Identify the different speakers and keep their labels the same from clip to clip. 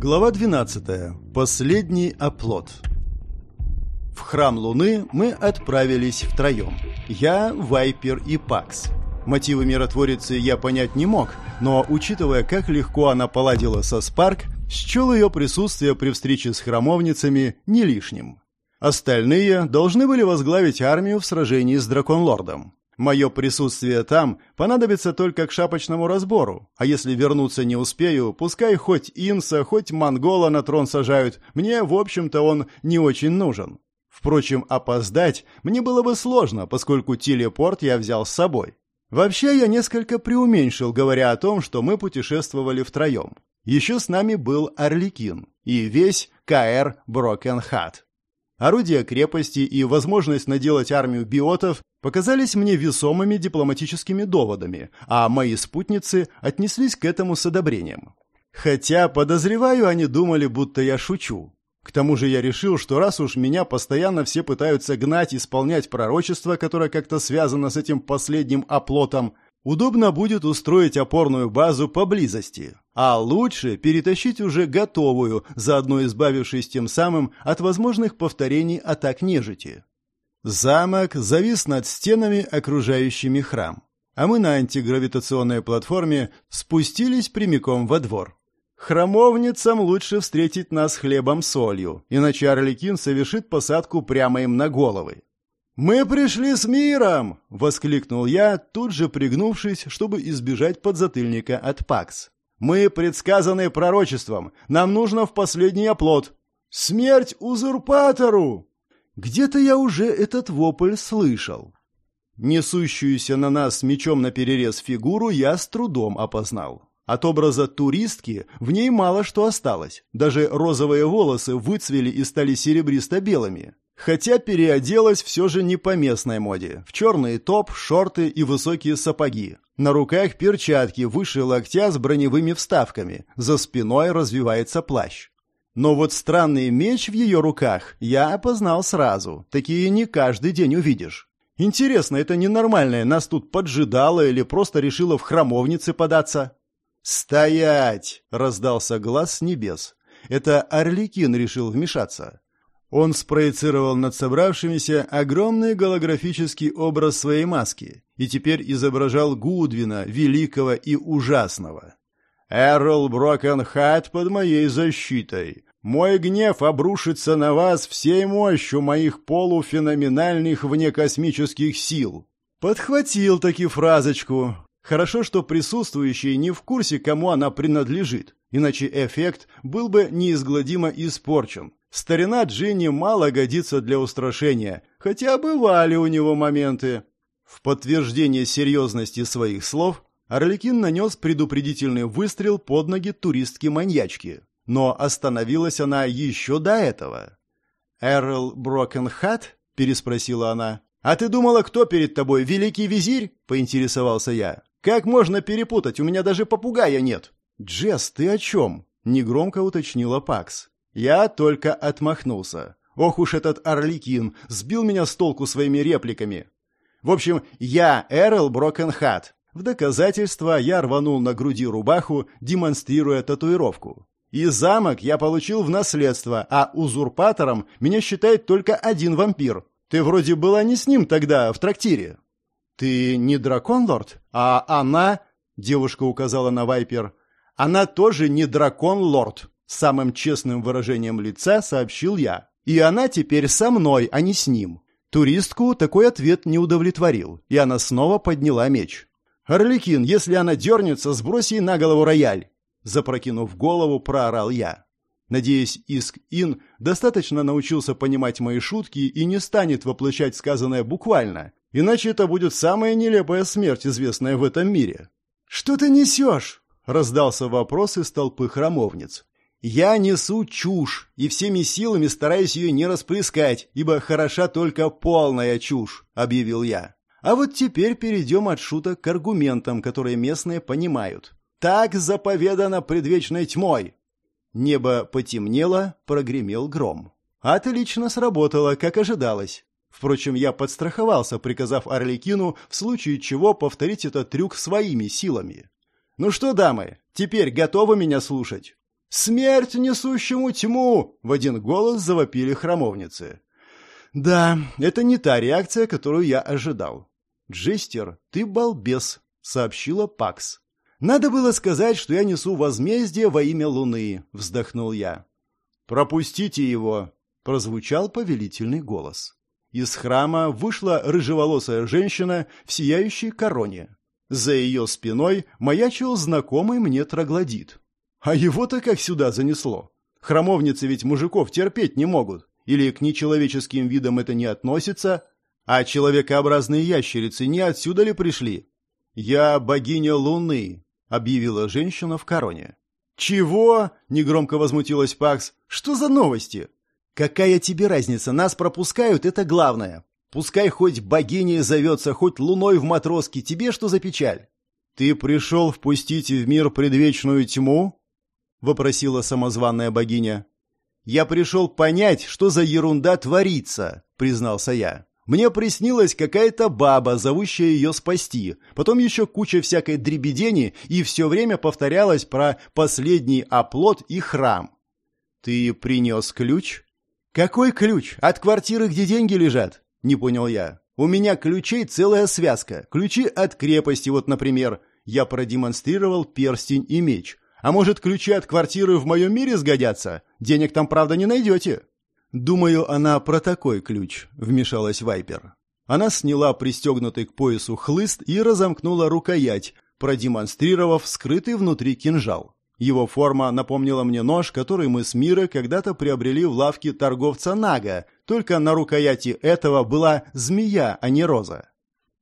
Speaker 1: Глава 12. Последний оплот. В храм Луны мы отправились втроем. Я, Вайпер и Пакс. Мотивы миротворицы я понять не мог, но, учитывая, как легко она поладила со Спарк, счел ее присутствие при встрече с храмовницами не лишним. Остальные должны были возглавить армию в сражении с Драконлордом. Мое присутствие там понадобится только к шапочному разбору, а если вернуться не успею, пускай хоть Инса, хоть Монгола на трон сажают, мне, в общем-то, он не очень нужен. Впрочем, опоздать мне было бы сложно, поскольку телепорт я взял с собой. Вообще, я несколько преуменьшил, говоря о том, что мы путешествовали втроем. Еще с нами был Орликин и весь КР Брокенхат. Орудия крепости и возможность наделать армию биотов показались мне весомыми дипломатическими доводами, а мои спутницы отнеслись к этому с одобрением. Хотя, подозреваю, они думали, будто я шучу. К тому же я решил, что раз уж меня постоянно все пытаются гнать исполнять пророчество, которое как-то связано с этим последним оплотом, Удобно будет устроить опорную базу поблизости, а лучше перетащить уже готовую, заодно избавившись тем самым от возможных повторений атак нежити. Замок завис над стенами, окружающими храм, а мы на антигравитационной платформе спустились прямиком во двор. Храмовницам лучше встретить нас хлебом-солью, иначе Орликин совершит посадку прямо им на головы. «Мы пришли с миром!» — воскликнул я, тут же пригнувшись, чтобы избежать подзатыльника от Пакс. «Мы предсказаны пророчеством. Нам нужно в последний оплот. Смерть узурпатору!» Где-то я уже этот вопль слышал. Несущуюся на нас мечом наперерез фигуру я с трудом опознал. От образа туристки в ней мало что осталось. Даже розовые волосы выцвели и стали серебристо-белыми. Хотя переоделась все же не по местной моде. В черный топ, шорты и высокие сапоги. На руках перчатки выше локтя с броневыми вставками. За спиной развивается плащ. Но вот странный меч в ее руках я опознал сразу. Такие не каждый день увидишь. Интересно, это ненормальное нас тут поджидало или просто решила в храмовнице податься? «Стоять!» — раздался глаз с небес. Это Орликин решил вмешаться. Он спроецировал над собравшимися огромный голографический образ своей маски и теперь изображал Гудвина, великого и ужасного. «Эрл Брокенхат под моей защитой. Мой гнев обрушится на вас всей мощью моих полуфеноменальных внекосмических сил». Подхватил таки фразочку. Хорошо, что присутствующие не в курсе, кому она принадлежит, иначе эффект был бы неизгладимо испорчен. Старина Джинни мало годится для устрашения, хотя бывали у него моменты. В подтверждение серьезности своих слов Орликин нанес предупредительный выстрел под ноги туристки-маньячки, но остановилась она еще до этого. «Эрл Брокенхат?» — переспросила она. «А ты думала, кто перед тобой, великий визирь?» — поинтересовался я. «Как можно перепутать? У меня даже попугая нет». «Джесс, ты о чем?» — негромко уточнила Пакс. Я только отмахнулся. Ох уж этот Орликин, сбил меня с толку своими репликами. В общем, я Эрл Брокенхат. В доказательство я рванул на груди рубаху, демонстрируя татуировку. И замок я получил в наследство, а узурпатором меня считает только один вампир. Ты вроде была не с ним тогда, в трактире. Ты не дракон, лорд? А она, девушка указала на Вайпер, она тоже не дракон, лорд. Самым честным выражением лица сообщил я. И она теперь со мной, а не с ним. Туристку такой ответ не удовлетворил, и она снова подняла меч. «Орликин, если она дернется, сбрось ей на голову рояль!» Запрокинув голову, проорал я. Надеюсь, Иск-Ин достаточно научился понимать мои шутки и не станет воплощать сказанное буквально, иначе это будет самая нелепая смерть, известная в этом мире. «Что ты несешь?» — раздался вопрос из толпы храмовниц. Я несу чушь и всеми силами стараюсь ее не расплескать, ибо хороша только полная чушь, объявил я. А вот теперь перейдем от шуток к аргументам, которые местные понимают. Так заповедано предвечной тьмой. Небо потемнело, прогремел гром. Отлично сработало, как ожидалось. Впрочем, я подстраховался, приказав Орликину в случае чего повторить этот трюк своими силами. «Ну что, дамы, теперь готовы меня слушать?» «Смерть несущему тьму!» — в один голос завопили храмовницы. «Да, это не та реакция, которую я ожидал». «Джестер, ты балбес», — сообщила Пакс. «Надо было сказать, что я несу возмездие во имя Луны», — вздохнул я. «Пропустите его», — прозвучал повелительный голос. Из храма вышла рыжеволосая женщина в сияющей короне. За ее спиной маячил знакомый мне троглодит. А его-то как сюда занесло? Храмовницы ведь мужиков терпеть не могут. Или к нечеловеческим видам это не относится? А человекообразные ящерицы не отсюда ли пришли? «Я богиня Луны», — объявила женщина в короне. «Чего?» — негромко возмутилась Пакс. «Что за новости?» «Какая тебе разница? Нас пропускают, это главное. Пускай хоть богиней зовется, хоть луной в матроске, тебе что за печаль?» «Ты пришел впустить в мир предвечную тьму?» — вопросила самозванная богиня. «Я пришел понять, что за ерунда творится», — признался я. «Мне приснилась какая-то баба, зовущая ее спасти, потом еще куча всякой дребедени, и все время повторялось про последний оплот и храм». «Ты принес ключ?» «Какой ключ? От квартиры, где деньги лежат?» — не понял я. «У меня ключей целая связка. Ключи от крепости, вот, например. Я продемонстрировал перстень и меч. А может, ключи от квартиры в моем мире сгодятся? Денег там, правда, не найдете?» «Думаю, она про такой ключ», — вмешалась Вайпер. Она сняла пристегнутый к поясу хлыст и разомкнула рукоять, продемонстрировав скрытый внутри кинжал. Его форма напомнила мне нож, который мы с Мирой когда-то приобрели в лавке торговца Нага, только на рукояти этого была змея, а не роза.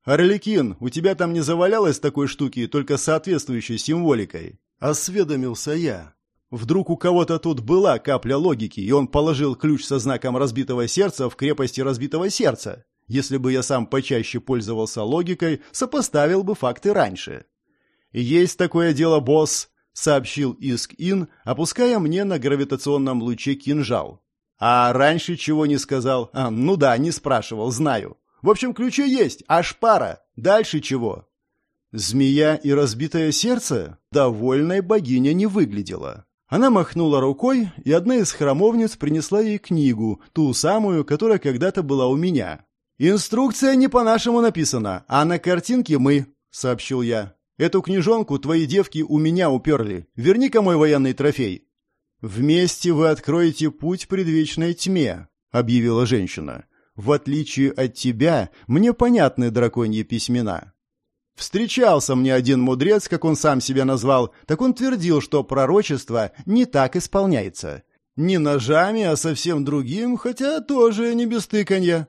Speaker 1: «Орликин, у тебя там не завалялось такой штуки, только соответствующей символикой?» – осведомился я. Вдруг у кого-то тут была капля логики, и он положил ключ со знаком разбитого сердца в крепости разбитого сердца. Если бы я сам почаще пользовался логикой, сопоставил бы факты раньше. «Есть такое дело, босс», сообщил Иск-Ин, опуская мне на гравитационном луче кинжал. А раньше чего не сказал? А, ну да, не спрашивал, знаю. В общем, ключи есть, аж пара. Дальше чего? Змея и разбитое сердце? Довольной богиня не выглядела. Она махнула рукой, и одна из храмовниц принесла ей книгу, ту самую, которая когда-то была у меня. «Инструкция не по-нашему написана, а на картинке мы», — сообщил я. Эту книжонку твои девки у меня уперли. Верни-ка мой военный трофей». «Вместе вы откроете путь предвечной тьме», — объявила женщина. «В отличие от тебя, мне понятны драконьи письмена». Встречался мне один мудрец, как он сам себя назвал, так он твердил, что пророчество не так исполняется. Не ножами, а совсем другим, хотя тоже не без тыканья.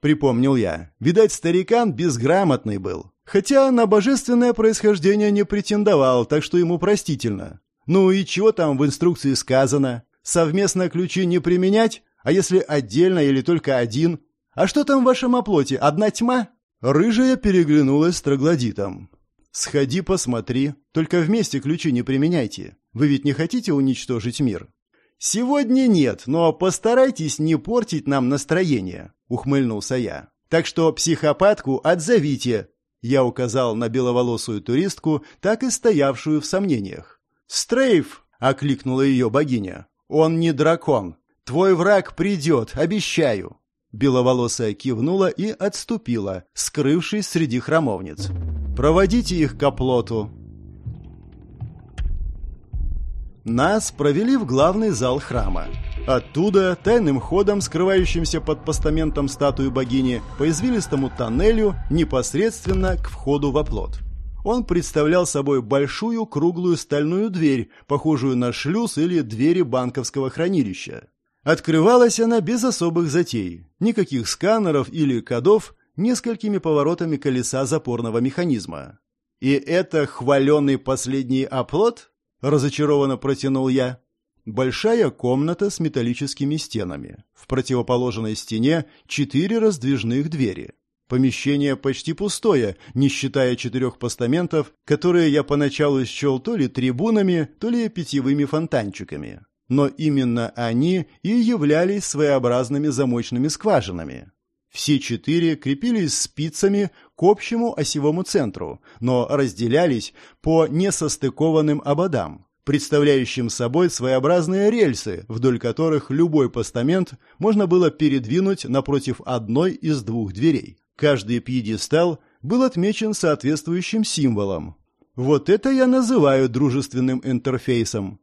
Speaker 1: Припомнил я. Видать, старикан безграмотный был. Хотя на божественное происхождение не претендовал, так что ему простительно. Ну и чего там в инструкции сказано? Совместно ключи не применять? А если отдельно или только один? А что там в вашем оплоте? Одна тьма? Рыжая переглянулась с троглодитом. «Сходи, посмотри. Только вместе ключи не применяйте. Вы ведь не хотите уничтожить мир?» «Сегодня нет, но постарайтесь не портить нам настроение», — ухмыльнулся я. «Так что психопатку отзовите, я указал на беловолосую туристку, так и стоявшую в сомнениях. «Стрейф!» — окликнула ее богиня. «Он не дракон. Твой враг придет, обещаю!» Беловолосая кивнула и отступила, скрывшись среди храмовниц. «Проводите их к оплоту!» Нас провели в главный зал храма. Оттуда, тайным ходом, скрывающимся под постаментом статуи богини, по извилистому тоннелю непосредственно к входу в оплот. Он представлял собой большую круглую стальную дверь, похожую на шлюз или двери банковского хранилища. Открывалась она без особых затей, никаких сканеров или кодов, несколькими поворотами колеса запорного механизма. «И это хваленный последний оплот?» – разочарованно протянул я. Большая комната с металлическими стенами. В противоположной стене четыре раздвижных двери. Помещение почти пустое, не считая четырех постаментов, которые я поначалу счел то ли трибунами, то ли питьевыми фонтанчиками. Но именно они и являлись своеобразными замочными скважинами. Все четыре крепились спицами к общему осевому центру, но разделялись по несостыкованным ободам. представляющим собой своеобразные рельсы, вдоль которых любой постамент можно было передвинуть напротив одной из двух дверей. Каждый пьедестал был отмечен соответствующим символом. Вот это я называю дружественным интерфейсом.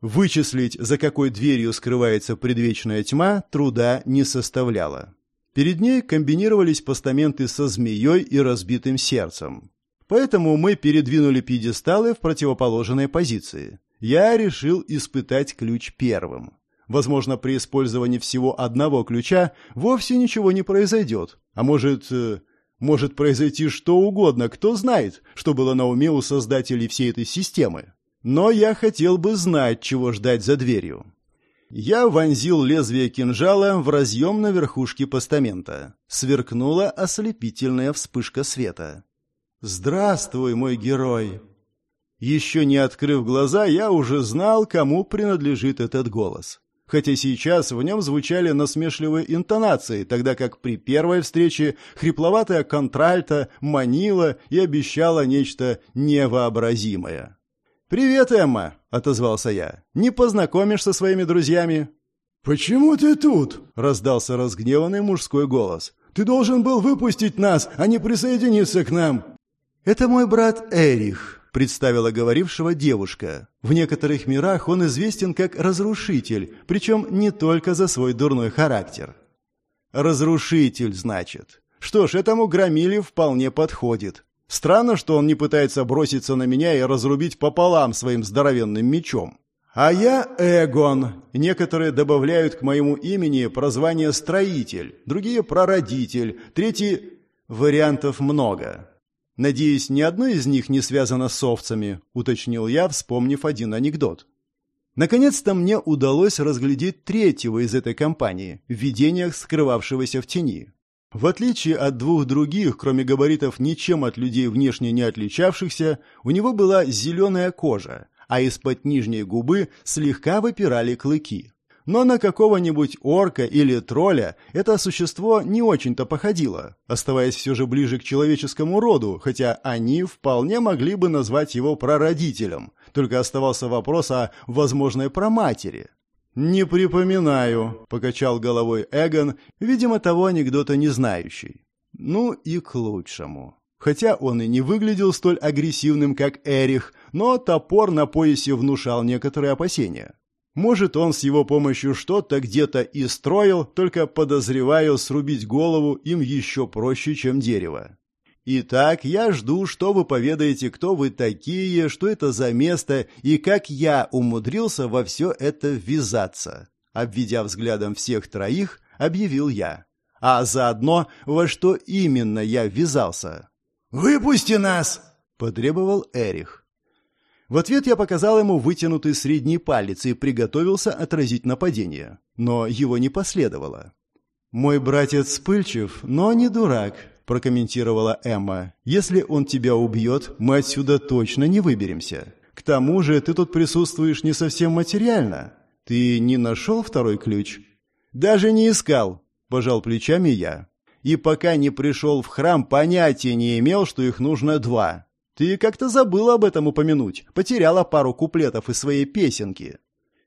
Speaker 1: Вычислить, за какой дверью скрывается предвечная тьма, труда не составляло. Перед ней комбинировались постаменты со змеей и разбитым сердцем. Поэтому мы передвинули пьедесталы в противоположные позиции. Я решил испытать ключ первым. Возможно, при использовании всего одного ключа вовсе ничего не произойдет. А может, э, может произойти что угодно, кто знает, что было на уме у создателей всей этой системы. Но я хотел бы знать, чего ждать за дверью. Я вонзил лезвие кинжала в разъем на верхушке постамента. Сверкнула ослепительная вспышка света. «Здравствуй, мой герой!» Еще не открыв глаза, я уже знал, кому принадлежит этот голос. Хотя сейчас в нем звучали насмешливые интонации, тогда как при первой встрече хрипловатая контральта манила и обещала нечто невообразимое. «Привет, Эмма!» — отозвался я. «Не познакомишь со своими друзьями?»
Speaker 2: «Почему ты тут?»
Speaker 1: — раздался разгневанный мужской голос.
Speaker 2: «Ты должен был выпустить нас, а не присоединиться к нам!»
Speaker 1: «Это мой брат Эрих», — представила говорившего девушка. В некоторых мирах он известен как Разрушитель, причем не только за свой дурной характер. «Разрушитель, значит. Что ж, этому громиле вполне подходит. Странно, что он не пытается броситься на меня и разрубить пополам своим здоровенным мечом. А я Эгон. Некоторые добавляют к моему имени прозвание «строитель», другие «прародитель», третьи... Вариантов много. «Надеюсь, ни одно из них не связано с овцами», — уточнил я, вспомнив один анекдот. Наконец-то мне удалось разглядеть третьего из этой компании в видениях скрывавшегося в тени. В отличие от двух других, кроме габаритов ничем от людей внешне не отличавшихся, у него была зеленая кожа, а из-под нижней губы слегка выпирали клыки. Но на какого-нибудь орка или тролля это существо не очень-то походило, оставаясь все же ближе к человеческому роду, хотя они вполне могли бы назвать его прародителем, только оставался вопрос о возможной проматери. «Не припоминаю», — покачал головой Эгон, видимо, того анекдота не знающий. «Ну и к лучшему». Хотя он и не выглядел столь агрессивным, как Эрих, но топор на поясе внушал некоторые опасения. Может, он с его помощью что-то где-то и строил, только, подозреваю, срубить голову им еще проще, чем дерево. Итак, я жду, что вы поведаете, кто вы такие, что это за место и как я умудрился во все это ввязаться. Обведя взглядом всех троих, объявил я. А заодно, во что именно я ввязался.
Speaker 2: «Выпусти нас!» – потребовал Эрих.
Speaker 1: В ответ я показал ему вытянутый средний палец и приготовился отразить нападение. Но его не последовало. «Мой братец вспыльчив, но не дурак», – прокомментировала Эмма. «Если он тебя убьет, мы отсюда точно не выберемся. К тому же ты тут присутствуешь не совсем материально. Ты не нашел второй ключ?» «Даже не искал», – пожал плечами я. «И пока не пришел в храм, понятия не имел, что их нужно два. Ты как-то забыла об этом упомянуть, потеряла пару куплетов из своей песенки.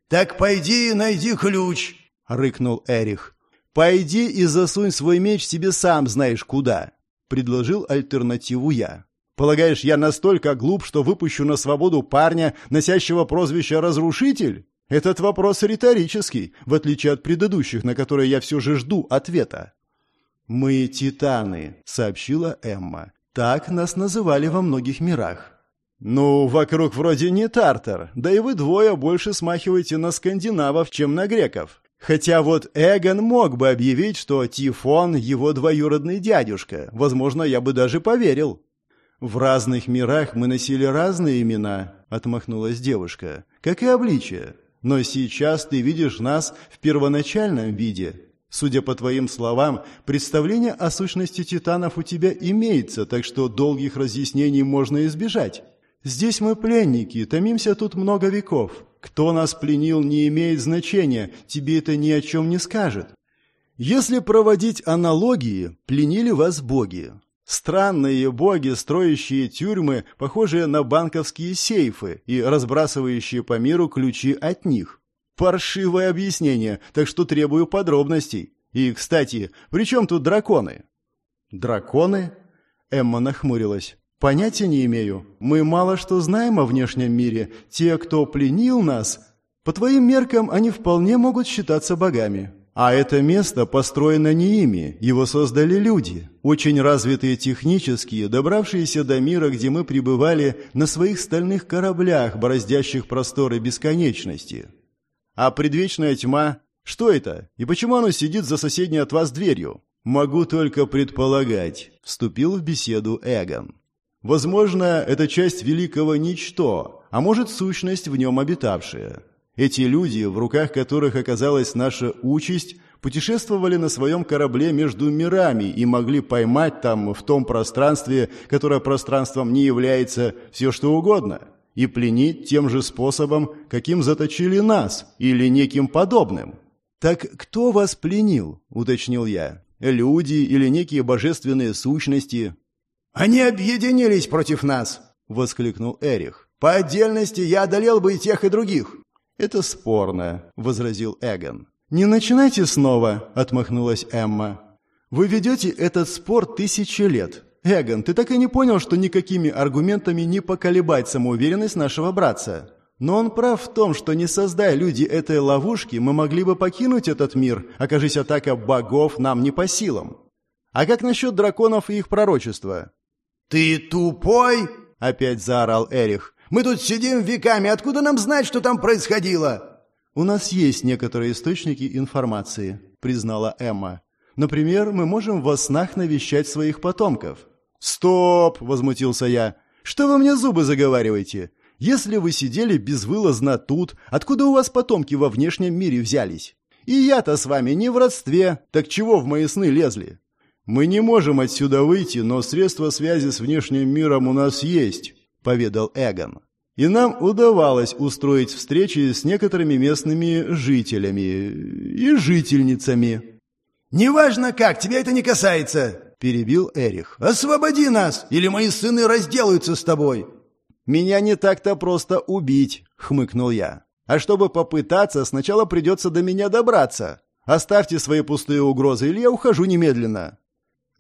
Speaker 2: Так пойди и найди ключ, рыкнул Эрих.
Speaker 1: Пойди и засунь свой меч себе сам знаешь куда, предложил альтернативу я. Полагаешь, я настолько глуп, что выпущу на свободу парня, носящего прозвище Разрушитель? Этот вопрос риторический, в отличие от предыдущих, на которые я все же жду ответа. «Мы титаны», — сообщила Эмма. Так нас называли во многих мирах. Ну, вокруг вроде не Тартар, да и вы двое больше смахиваете на скандинавов, чем на греков. Хотя вот Эгон мог бы объявить, что Тифон — его двоюродный дядюшка. Возможно, я бы даже поверил. «В разных мирах мы носили разные имена», — отмахнулась девушка, — «как и обличие. Но сейчас ты видишь нас в первоначальном виде. Судя по твоим словам, представление о сущности титанов у тебя имеется, так что долгих разъяснений можно избежать. Здесь мы пленники, томимся тут много веков. Кто нас пленил, не имеет значения, тебе это ни о чем не скажет. Если проводить аналогии, пленили вас боги. Странные боги, строящие тюрьмы, похожие на банковские сейфы и разбрасывающие по миру ключи от них. Паршивое объяснение, так что требую подробностей. И, кстати, при чем тут драконы? Драконы? Эмма нахмурилась. Понятия не имею. Мы мало что знаем о внешнем мире. Те, кто пленил нас, по твоим меркам, они вполне могут считаться богами. А это место построено не ими, его создали люди, очень развитые технически, добравшиеся до мира, где мы пребывали на своих стальных кораблях, бороздящих просторы бесконечности. А предвечная тьма, что это? И почему оно сидит за соседней от вас дверью? Могу только предполагать, вступил в беседу Эгон. Возможно, это часть великого ничто, а может, сущность в нем обитавшая. Эти люди, в руках которых оказалась наша участь, путешествовали на своем корабле между мирами и могли поймать там, в том пространстве, которое пространством не является, все что угодно, и пленить тем же способом, каким заточили нас, или неким подобным. «Так кто вас пленил?» – уточнил я. «Люди или некие божественные сущности?»
Speaker 2: «Они объединились против нас!» – воскликнул Эрих. «По отдельности я одолел бы и тех, и других.
Speaker 1: «Это спорно», — возразил Эгон. «Не начинайте снова», — отмахнулась Эмма. «Вы ведете этот спор тысячи лет. Эгон, ты так и не понял, что никакими аргументами не поколебать самоуверенность нашего братца. Но он прав в том, что не создая люди этой ловушки, мы могли бы покинуть этот мир, окажись атака богов нам не по силам. А как насчет драконов и их пророчества?»
Speaker 2: «Ты тупой?»
Speaker 1: — опять заорал Эрих.
Speaker 2: Мы тут сидим веками, откуда нам знать, что там происходило?»
Speaker 1: «У нас есть некоторые источники информации», — признала Эмма. «Например, мы можем во снах навещать своих потомков». «Стоп!» — возмутился я. «Что вы мне зубы заговариваете? Если вы сидели безвылазно тут, откуда у вас потомки во внешнем мире взялись? И я-то с вами не в родстве, так чего в мои сны лезли?» «Мы не можем отсюда выйти, но средства связи с внешним миром у нас есть», — поведал Эгон. «И нам удавалось устроить встречи с некоторыми местными жителями и жительницами».
Speaker 2: «Неважно как, тебя это не касается», — перебил Эрих. «Освободи нас, или мои сыны разделаются с тобой».
Speaker 1: «Меня не так-то просто убить», — хмыкнул я. «А чтобы попытаться, сначала придется до меня добраться. Оставьте свои пустые угрозы, или я ухожу немедленно».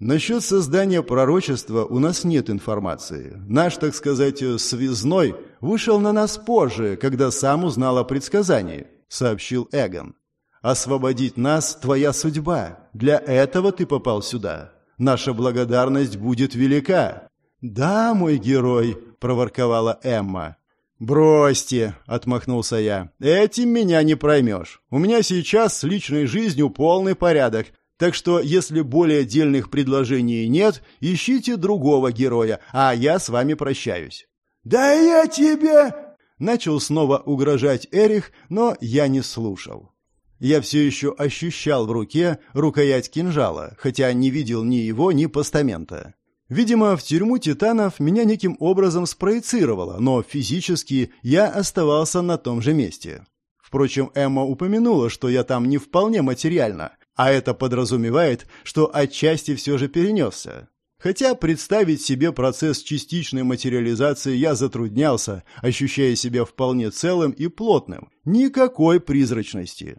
Speaker 1: Насчет создания пророчества у нас нет информации. Наш, так сказать, связной вышел на нас позже, когда сам узнал о предсказании, сообщил Эгон. Освободить нас – твоя судьба. Для этого ты попал сюда. Наша благодарность будет велика. Да, мой герой, проворковала Эмма. «Бросьте!» – отмахнулся я. «Этим меня не проймешь. У меня сейчас с личной жизнью полный порядок, так что, если более дельных предложений нет, ищите другого героя, а я с вами прощаюсь».
Speaker 2: «Да я тебе...»
Speaker 1: Начал снова угрожать Эрих, но я не слушал. Я все еще ощущал в руке рукоять кинжала, хотя не видел ни его, ни постамента. Видимо, в тюрьму титанов меня неким образом спроецировало, но физически я оставался на том же месте. Впрочем, Эмма упомянула, что я там не вполне материально, а это подразумевает, что отчасти все же перенесся. Хотя представить себе процесс частичной материализации я затруднялся, ощущая себя вполне целым и плотным. Никакой призрачности.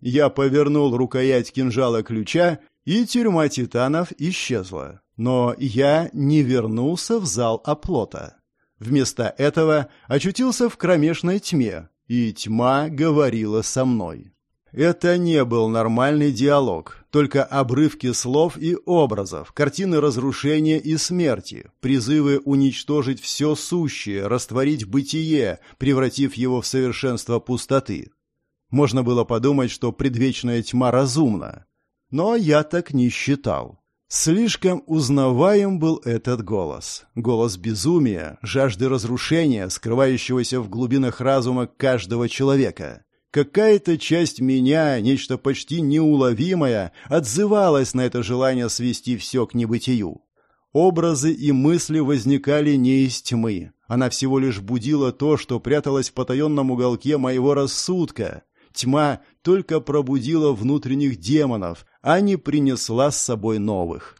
Speaker 1: Я повернул рукоять кинжала ключа, и тюрьма титанов исчезла. Но я не вернулся в зал оплота. Вместо этого очутился в кромешной тьме, и тьма говорила со мной. Это не был нормальный диалог, только обрывки слов и образов, картины разрушения и смерти, призывы уничтожить все сущее, растворить бытие, превратив его в совершенство пустоты. Можно было подумать, что предвечная тьма разумна. Но я так не считал. Слишком узнаваем был этот голос. Голос безумия, жажды разрушения, скрывающегося в глубинах разума каждого человека. Какая-то часть меня, нечто почти неуловимое, отзывалась на это желание свести все к небытию. Образы и мысли возникали не из тьмы. Она всего лишь будила то, что пряталось в потаенном уголке моего рассудка. Тьма только пробудила внутренних демонов, а не принесла с собой новых.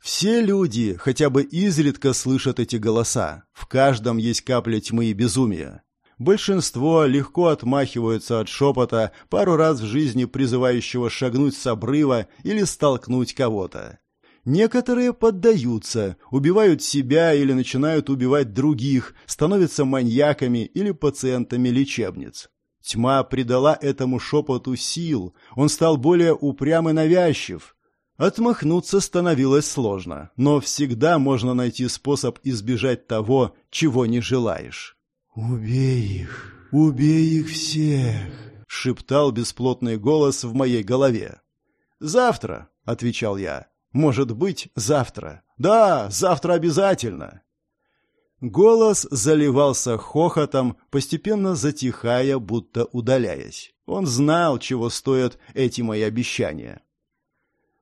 Speaker 1: Все люди хотя бы изредка слышат эти голоса. В каждом есть капля тьмы и безумия. Большинство легко отмахиваются от шепота, пару раз в жизни призывающего шагнуть с обрыва или столкнуть кого-то. Некоторые поддаются, убивают себя или начинают убивать других, становятся маньяками или пациентами лечебниц. Тьма придала этому шепоту сил, он стал более упрям и навязчив. Отмахнуться становилось сложно, но всегда можно найти способ избежать того, чего не желаешь.
Speaker 2: «Убей их! Убей их всех!»
Speaker 1: — шептал бесплотный голос в моей голове. «Завтра», — отвечал я. «Может быть, завтра. Да, завтра обязательно». Голос заливался хохотом, постепенно затихая, будто удаляясь. Он знал, чего стоят эти мои обещания.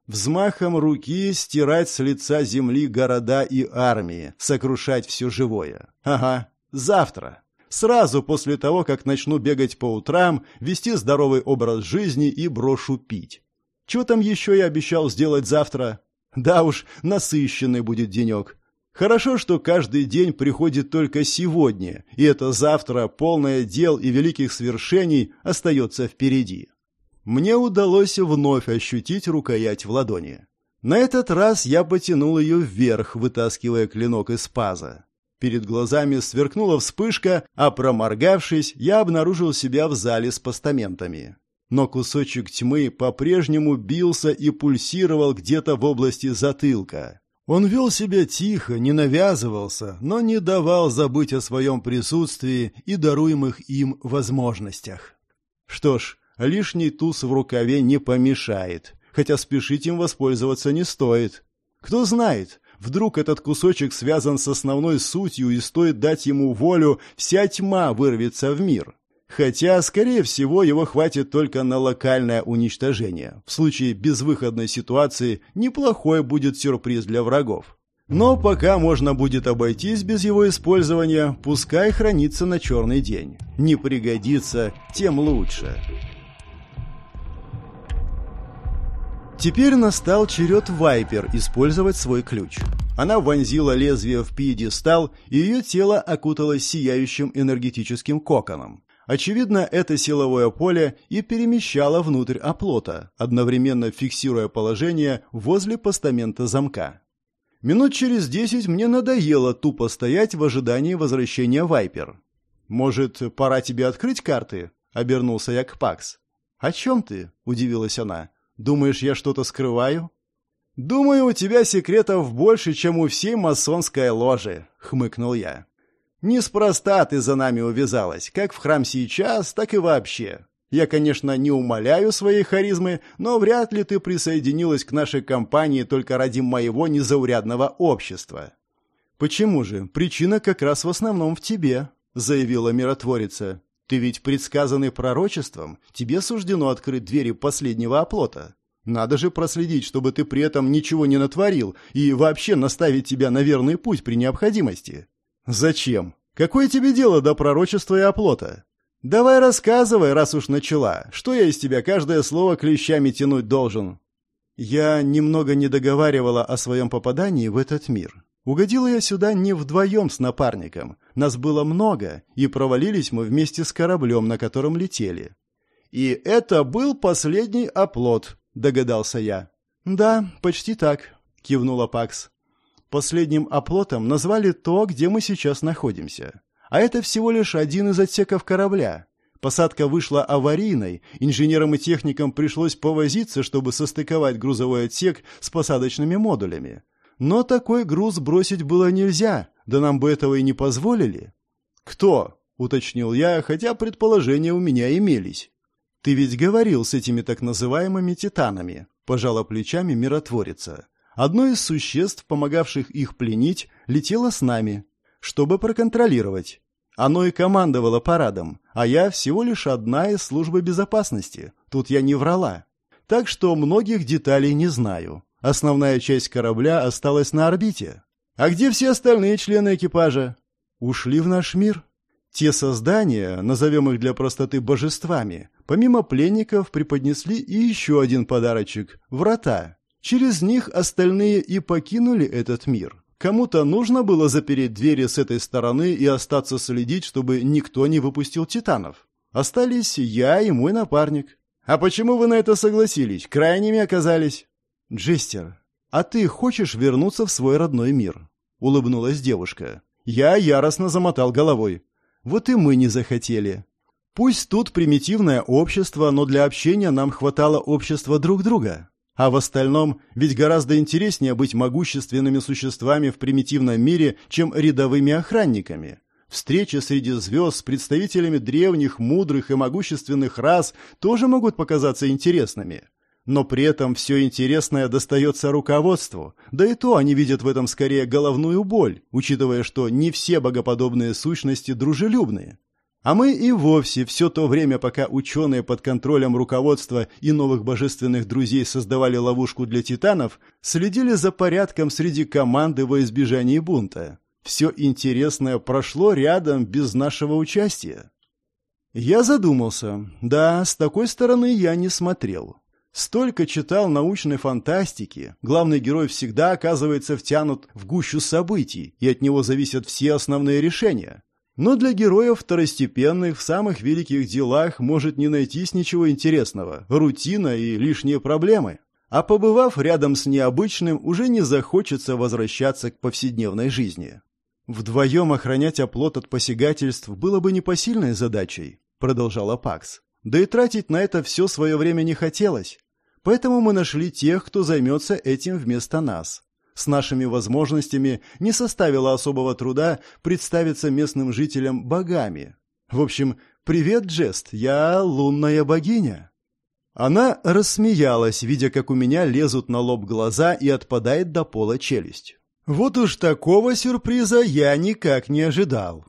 Speaker 1: Взмахом руки стирать с лица земли города и армии, сокрушать все живое. Ага, завтра. Сразу после того, как начну бегать по утрам, вести здоровый образ жизни и брошу пить. Чего там еще я обещал сделать завтра? Да уж, насыщенный будет денек. Хорошо, что каждый день приходит только сегодня, и это завтра полное дел и великих свершений остается впереди. Мне удалось вновь ощутить рукоять в ладони. На этот раз я потянул ее вверх, вытаскивая клинок из паза. Перед глазами сверкнула вспышка, а проморгавшись, я обнаружил себя в зале с постаментами. Но кусочек тьмы по-прежнему бился и пульсировал где-то в области затылка. Он вел себя тихо, не навязывался, но не давал забыть о своем присутствии и даруемых им возможностях. Что ж, лишний туз в рукаве не помешает, хотя спешить им воспользоваться не стоит. Кто знает, вдруг этот кусочек связан с основной сутью и стоит дать ему волю, вся тьма вырвется в мир. Хотя, скорее всего, его хватит только на локальное уничтожение. В случае безвыходной ситуации неплохой будет сюрприз для врагов. Но пока можно будет обойтись без его использования, пускай хранится на черный день. Не пригодится, тем лучше. Теперь настал черед Вайпер использовать свой ключ. Она вонзила лезвие в пьедестал, и ее тело окуталось сияющим энергетическим коконом. Очевидно, это силовое поле и перемещало внутрь оплота, одновременно фиксируя положение возле постамента замка. Минут через десять мне надоело тупо стоять в ожидании возвращения Вайпер. «Может, пора тебе открыть карты?» — обернулся я к Пакс. «О чем ты?» — удивилась она. «Думаешь, я что-то скрываю?» «Думаю, у тебя секретов больше, чем у всей масонской ложи», — хмыкнул я. Неспроста ты за нами увязалась, как в храм сейчас, так и вообще. Я, конечно, не умоляю своей харизмы, но вряд ли ты присоединилась к нашей компании только ради моего незаурядного общества. Почему же? Причина как раз в основном в тебе, заявила миротворица. Ты ведь предсказанный пророчеством, тебе суждено открыть двери последнего оплота. Надо же проследить, чтобы ты при этом ничего не натворил и вообще наставить тебя на верный путь при необходимости. «Зачем? Какое тебе дело до пророчества и оплота? Давай рассказывай, раз уж начала. Что я из тебя каждое слово клещами тянуть должен?» Я немного не договаривала о своем попадании в этот мир. Угодила я сюда не вдвоем с напарником. Нас было много, и провалились мы вместе с кораблем, на котором летели. «И это был последний оплот», — догадался я. «Да, почти так», — кивнула Пакс. Последним оплотом назвали то, где мы сейчас находимся. А это всего лишь один из отсеков корабля. Посадка вышла аварийной, инженерам и техникам пришлось повозиться, чтобы состыковать грузовой отсек с посадочными модулями. Но такой груз бросить было нельзя, да нам бы этого и не позволили. «Кто?» — уточнил я, хотя предположения у меня имелись. «Ты ведь говорил с этими так называемыми титанами», — пожала плечами миротворица. Одно из существ, помогавших их пленить, летело с нами, чтобы проконтролировать. Оно и командовало парадом, а я всего лишь одна из службы безопасности. Тут я не врала. Так что многих деталей не знаю. Основная часть корабля осталась на орбите. А где все остальные члены экипажа? Ушли в наш мир. Те создания, назовем их для простоты божествами, помимо пленников преподнесли и еще один подарочек – врата. Через них остальные и покинули этот мир. Кому-то нужно было запереть двери с этой стороны и остаться следить, чтобы никто не выпустил титанов. Остались я и мой напарник. А почему вы на это согласились? Крайними оказались. Джестер, а ты хочешь вернуться в свой родной мир? Улыбнулась девушка. Я яростно замотал головой. Вот и мы не захотели. Пусть тут примитивное общество, но для общения нам хватало общества друг друга. А в остальном ведь гораздо интереснее быть могущественными существами в примитивном мире, чем рядовыми охранниками. Встречи среди звезд с представителями древних, мудрых и могущественных рас тоже могут показаться интересными. Но при этом все интересное достается руководству, да и то они видят в этом скорее головную боль, учитывая, что не все богоподобные сущности дружелюбные. А мы и вовсе все то время, пока ученые под контролем руководства и новых божественных друзей создавали ловушку для титанов, следили за порядком среди команды во избежании бунта. Все интересное прошло рядом без нашего участия. Я задумался. Да, с такой стороны я не смотрел. Столько читал научной фантастики, главный герой всегда оказывается втянут в гущу событий, и от него зависят все основные решения. Но для героев второстепенных в самых великих делах может не найтись ничего интересного, рутина и лишние проблемы. А побывав рядом с необычным, уже не захочется возвращаться к повседневной жизни. Вдвоем охранять оплот от посягательств было бы непосильной задачей, продолжала Пакс. Да и тратить на это все свое время не хотелось. Поэтому мы нашли тех, кто займется этим вместо нас. С нашими возможностями не составило особого труда представиться местным жителям богами. В общем, привет, Джест, я лунная богиня. Она рассмеялась, видя, как у меня лезут на лоб глаза и отпадает до пола челюсть. Вот уж такого сюрприза я никак не ожидал.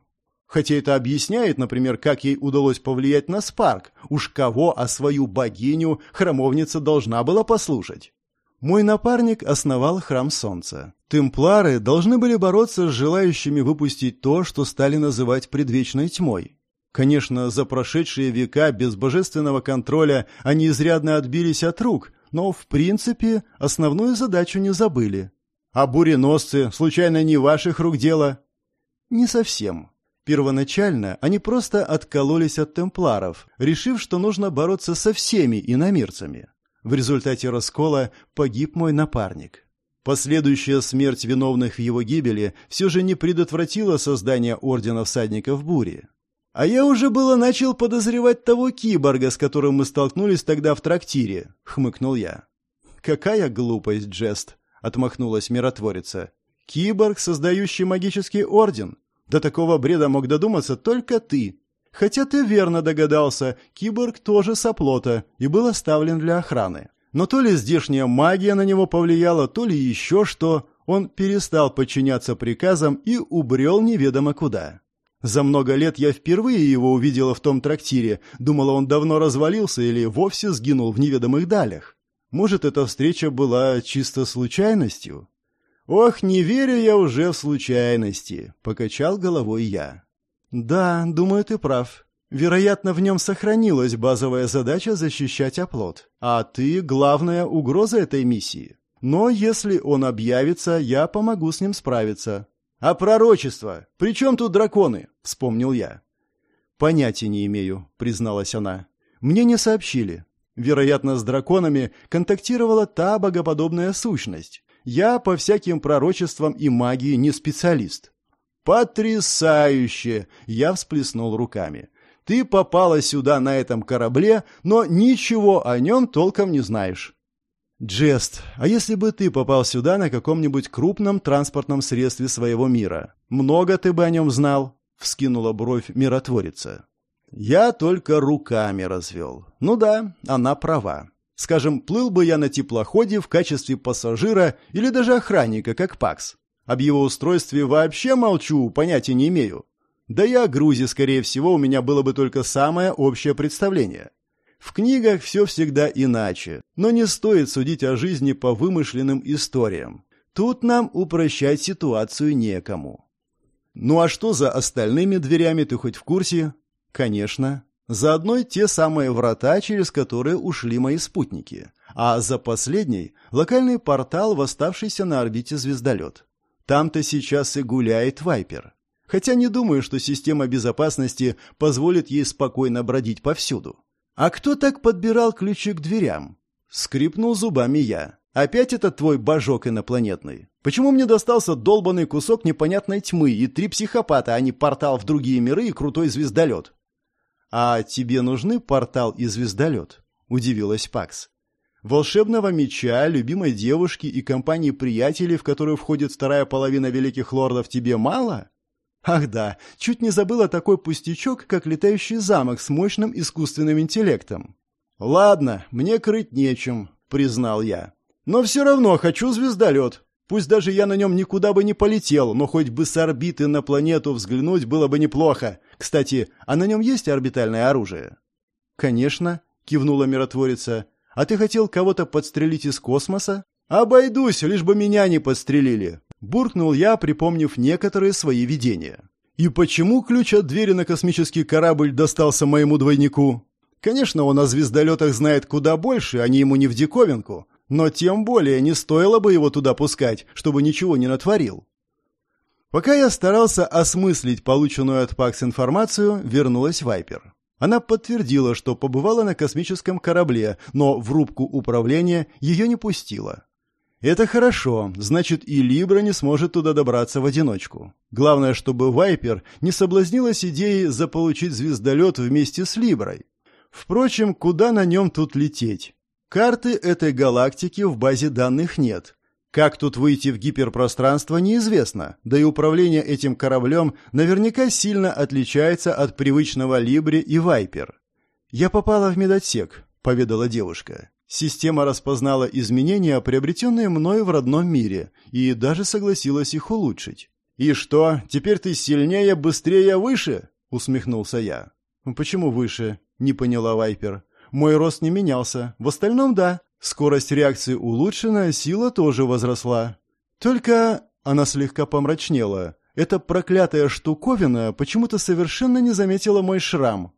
Speaker 1: Хотя это объясняет, например, как ей удалось повлиять на Спарк. Уж кого, а свою богиню храмовница должна была послушать. Мой напарник основал храм солнца. Темплары должны были бороться с желающими выпустить то, что стали называть предвечной тьмой. Конечно, за прошедшие века без божественного контроля они изрядно отбились от рук, но в принципе основную задачу не забыли. А буреносцы, случайно, не ваших рук дело? Не совсем. Первоначально они просто откололись от темпларов, решив, что нужно бороться со всеми иномирцами. В результате раскола погиб мой напарник. Последующая смерть виновных в его гибели все же не предотвратила создание Ордена Всадников Бури. А я уже было начал подозревать того киборга, с которым мы столкнулись тогда в трактире, хмыкнул я. Какая глупость, Джест, отмахнулась миротворица. Киборг, создающий магический орден. До такого бреда мог додуматься только ты. Хотя ты верно догадался, киборг тоже с оплота и был оставлен для охраны. Но то ли здешняя магия на него повлияла, то ли еще что, он перестал подчиняться приказам и убрел неведомо куда. За много лет я впервые его увидела в том трактире, думала, он давно развалился или вовсе сгинул в неведомых далях. Может, эта встреча была чисто случайностью? Ох, не верю я уже в случайности, покачал головой я. Да, думаю, ты прав. Вероятно, в нем сохранилась базовая задача защищать оплот. А ты — главная угроза этой миссии. Но если он объявится, я помогу с ним справиться. А пророчество? При чем тут драконы? Вспомнил я. Понятия не имею, призналась она. Мне не сообщили. Вероятно, с драконами контактировала та богоподобная сущность. Я по всяким пророчествам и магии не специалист. «Потрясающе!» — я всплеснул руками. «Ты попала сюда на этом корабле, но ничего о нем толком не знаешь». «Джест, а если бы ты попал сюда на каком-нибудь крупном транспортном средстве своего мира? Много ты бы о нем знал?» — вскинула бровь миротворица. «Я только руками развел. Ну да, она права. Скажем, плыл бы я на теплоходе в качестве пассажира или даже охранника, как Пакс. Об его устройстве вообще молчу, понятия не имею. Да и о грузе, скорее всего, у меня было бы только самое общее представление. В книгах все всегда иначе, но не стоит судить о жизни по вымышленным историям. Тут нам упрощать ситуацию некому. Ну а что за остальными дверями, ты хоть в курсе? Конечно. За одной те самые врата, через которые ушли мои спутники. а за последней — локальный портал, восставшийся на орбите звездолет. Там-то сейчас и гуляет Вайпер. Хотя не думаю, что система безопасности позволит ей спокойно бродить повсюду. А кто так подбирал ключи к дверям? Скрипнул зубами я. Опять этот твой божок инопланетный? Почему мне достался долбанный кусок непонятной тьмы и три психопата, а не портал в другие миры и крутой звездолет? А тебе нужны портал и звездолет? Удивилась Пакс. Волшебного меча, любимой девушки и компании приятелей, в которую входит вторая половина великих лордов, тебе мало? Ах да, чуть не забыла такой пустячок, как летающий замок с мощным искусственным интеллектом. Ладно, мне крыть нечем, признал я. Но все равно хочу звездолет. Пусть даже я на нем никуда бы не полетел, но хоть бы с орбиты на планету взглянуть было бы неплохо. Кстати, а на нем есть орбитальное оружие? Конечно, кивнула миротворица. А ты хотел кого-то подстрелить из космоса? Обойдусь, лишь бы меня не подстрелили. Буркнул я, припомнив некоторые свои видения. И почему ключ от двери на космический корабль достался моему двойнику? Конечно, он о звездолетах знает куда больше, они ему не в диковинку, но тем более не стоило бы его туда пускать, чтобы ничего не натворил. Пока я старался осмыслить полученную от Пакс информацию, вернулась Вайпер. Она подтвердила, что побывала на космическом корабле, но в рубку управления ее не пустила. Это хорошо, значит и Либра не сможет туда добраться в одиночку. Главное, чтобы Вайпер не соблазнилась идеей заполучить звездолет вместе с Либрой. Впрочем, куда на нем тут лететь? Карты этой галактики в базе данных нет. Как тут выйти в гиперпространство, неизвестно, да и управление этим кораблем наверняка сильно отличается от привычного Либри и Вайпер. «Я попала в медотсек», — поведала девушка. Система распознала изменения, приобретенные мною в родном мире, и даже согласилась их улучшить. «И что, теперь ты сильнее, быстрее, выше?» — усмехнулся я. «Почему выше?» — не поняла Вайпер. «Мой рост не менялся. В остальном — да. Скорость реакции улучшена, сила тоже возросла. Только...» — она слегка помрачнела. «Эта проклятая штуковина почему-то совершенно не заметила мой шрам».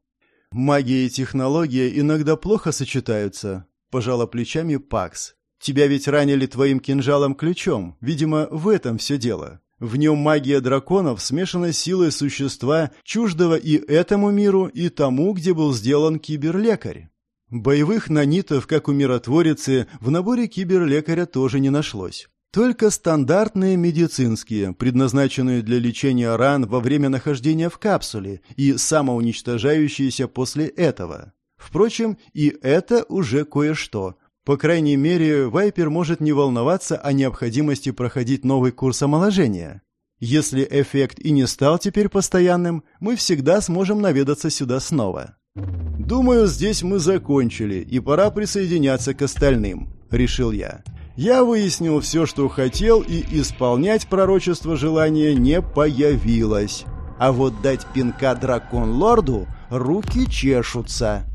Speaker 1: «Магия и технология иногда плохо сочетаются», пожала плечами Пакс. Тебя ведь ранили твоим кинжалом-ключом. Видимо, в этом все дело. В нем магия драконов смешана с силой существа, чуждого и этому миру, и тому, где был сделан киберлекарь. Боевых нанитов, как у миротворицы, в наборе киберлекаря тоже не нашлось. Только стандартные медицинские, предназначенные для лечения ран во время нахождения в капсуле и самоуничтожающиеся после этого. Впрочем, и это уже кое-что. По крайней мере, Вайпер может не волноваться о необходимости проходить новый курс омоложения. Если эффект и не стал теперь постоянным, мы всегда сможем наведаться сюда снова. «Думаю, здесь мы закончили, и пора присоединяться к остальным», — решил я. Я выяснил все, что хотел, и исполнять пророчество желания не появилось. А вот дать пинка дракон-лорду руки чешутся.